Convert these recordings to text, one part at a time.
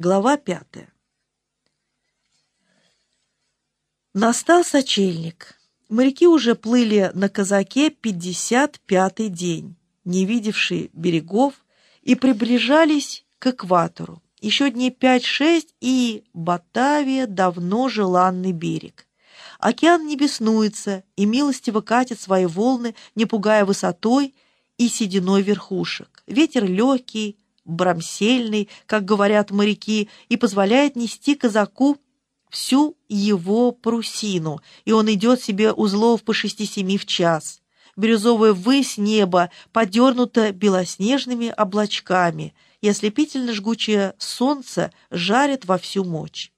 Глава пятая. Настал сочельник. Моряки уже плыли на казаке 55-й день, не видевшие берегов, и приближались к экватору. Еще дней 5-6, и Батавия давно желанный берег. Океан не беснуется и милостиво катит свои волны, не пугая высотой и сединой верхушек. Ветер легкий, брамсельный, как говорят моряки, и позволяет нести казаку всю его парусину, и он идет себе узлов по шести-семи в час. Бирюзовая высь неба подернута белоснежными облачками, и ослепительно жгучее солнце жарит во всю мощь.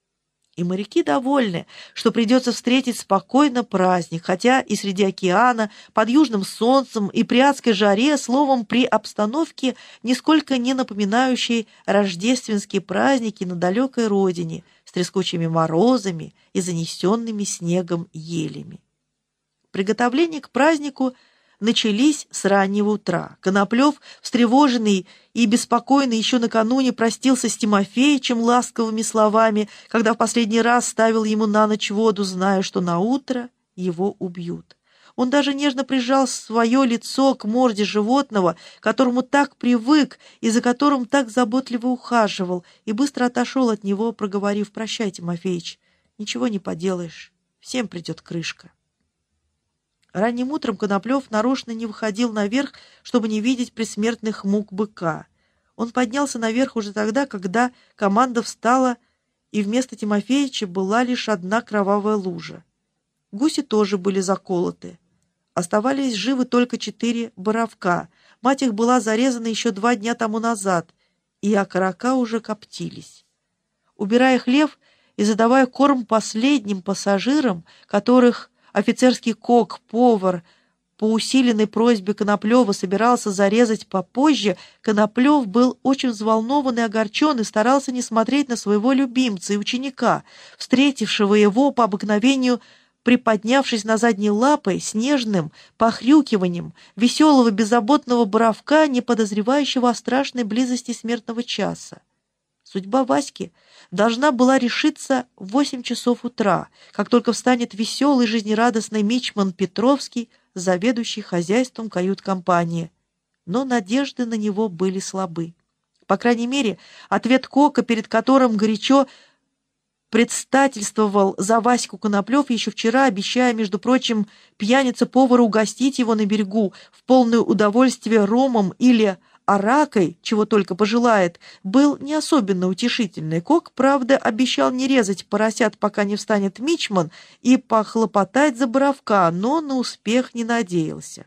И моряки довольны, что придется встретить спокойно праздник, хотя и среди океана, под южным солнцем и при адской жаре, словом, при обстановке, нисколько не напоминающей рождественские праздники на далекой родине, с трескучими морозами и занесенными снегом елями. Приготовление к празднику – начались с раннего утра. Коноплев, встревоженный и беспокойный, еще накануне простился с Тимофеичем ласковыми словами, когда в последний раз ставил ему на ночь воду, зная, что на утро его убьют. Он даже нежно прижал свое лицо к морде животного, которому так привык и за которым так заботливо ухаживал, и быстро отошел от него, проговорив «Прощай, Тимофеич, ничего не поделаешь, всем придет крышка». Ранним утром Коноплев нарочно не выходил наверх, чтобы не видеть предсмертных мук быка. Он поднялся наверх уже тогда, когда команда встала, и вместо Тимофеевича была лишь одна кровавая лужа. Гуси тоже были заколоты. Оставались живы только четыре боровка. Мать их была зарезана еще два дня тому назад, и окорока уже коптились. Убирая хлев и задавая корм последним пассажирам, которых офицерский кок, повар, по усиленной просьбе Коноплева собирался зарезать попозже, Коноплев был очень взволнован и огорчен и старался не смотреть на своего любимца и ученика, встретившего его по обыкновению приподнявшись на задней лапой, снежным похрюкиванием веселого беззаботного боровка, не подозревающего о страшной близости смертного часа. Судьба Васьки должна была решиться в восемь часов утра, как только встанет веселый, жизнерадостный мичман Петровский, заведующий хозяйством кают-компании. Но надежды на него были слабы. По крайней мере, ответ Кока, перед которым горячо предстательствовал за Ваську Коноплев еще вчера, обещая, между прочим, пьянице-повару угостить его на берегу в полное удовольствие ромом или аракой, чего только пожелает, был не особенно утешительный. Кок, правда, обещал не резать поросят, пока не встанет мичман, и похлопотать за боровка, но на успех не надеялся.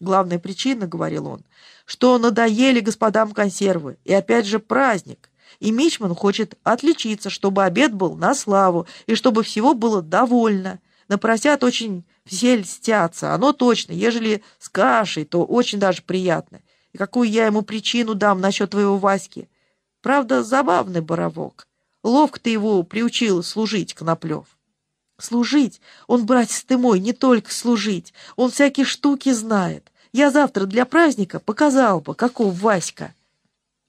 Главная причина, — говорил он, — что надоели господам консервы, и опять же праздник, и мичман хочет отличиться, чтобы обед был на славу, и чтобы всего было довольно. На поросят очень все льстятся, оно точно, ежели с кашей, то очень даже приятно какую я ему причину дам насчет твоего Васьки. Правда, забавный боровок. Ловко ты его приучил служить, Коноплев. Служить? Он, братец ты мой, не только служить. Он всякие штуки знает. Я завтра для праздника показал бы, каков Васька.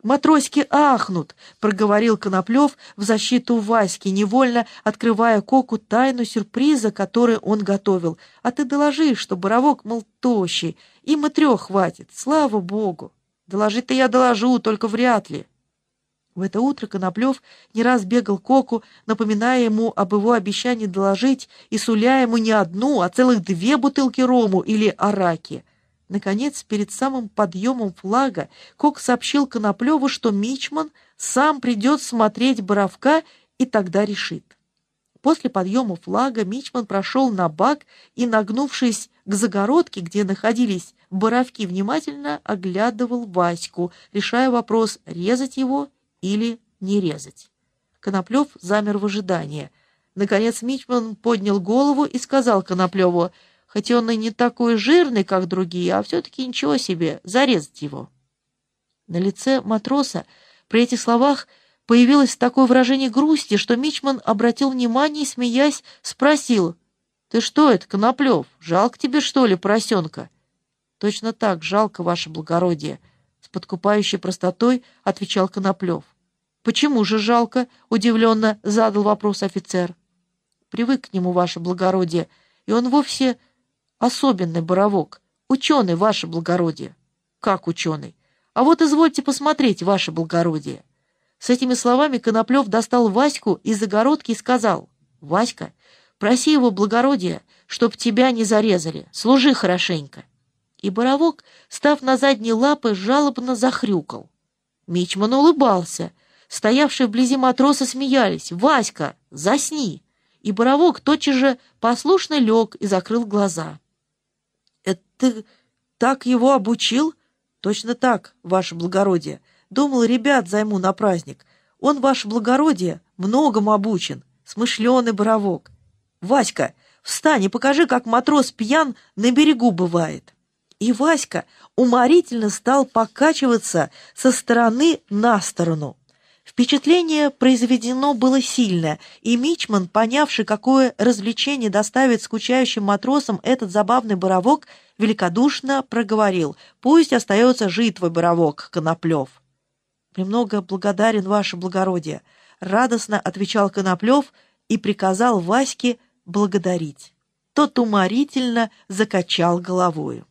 «Матросики ахнут!» — проговорил Коноплев в защиту Васьки, невольно открывая Коку тайну сюрприза, который он готовил. «А ты доложи, что боровок, мол, тощий, им и трех хватит, слава богу!» «Доложить-то я доложу, только вряд ли!» В это утро Коноплев не раз бегал Коку, напоминая ему об его обещании доложить и суля ему не одну, а целых две бутылки рому или араки — Наконец, перед самым подъемом флага, Кок сообщил Коноплеву, что Мичман сам придет смотреть Боровка и тогда решит. После подъема флага Мичман прошел на бак и, нагнувшись к загородке, где находились Боровки, внимательно оглядывал Ваську, решая вопрос, резать его или не резать. Коноплев замер в ожидании. Наконец Мичман поднял голову и сказал Коноплеву — хоть он и не такой жирный, как другие, а все-таки ничего себе, зарезать его. На лице матроса при этих словах появилось такое выражение грусти, что Мичман обратил внимание и, смеясь, спросил, «Ты что это, Коноплев, жалко тебе, что ли, поросенка?» «Точно так, жалко, ваше благородие», — с подкупающей простотой отвечал Коноплев. Почему же жалко? Удивленно задал вопрос офицер. Привык к нему, ваше благородие, и он вовсе особенный боровок. Ученый, ваше благородие. Как ученый? А вот извольте посмотреть, ваше благородие. С этими словами Коноплев достал Ваську из загородки и сказал, «Васька, проси его благородие, чтоб тебя не зарезали, служи хорошенько». И Боровок, став на задние лапы, жалобно захрюкал. Мичман улыбался. Стоявшие вблизи матросы смеялись. «Васька, засни!» И Боровок тотчас же послушно лег и закрыл глаза. «Это ты так его обучил?» «Точно так, ваше благородие. Думал, ребят займу на праздник. Он, ваше благородие, многому обучен. Смышленый Боровок. Васька, встань и покажи, как матрос пьян на берегу бывает» и Васька уморительно стал покачиваться со стороны на сторону. Впечатление произведено было сильное, и Мичман, понявший, какое развлечение доставит скучающим матросам этот забавный боровок, великодушно проговорил «Пусть остается жить твой боровок, Коноплев». «Премного благодарен, ваше благородие», — радостно отвечал Коноплев и приказал Ваське благодарить. Тот уморительно закачал головою.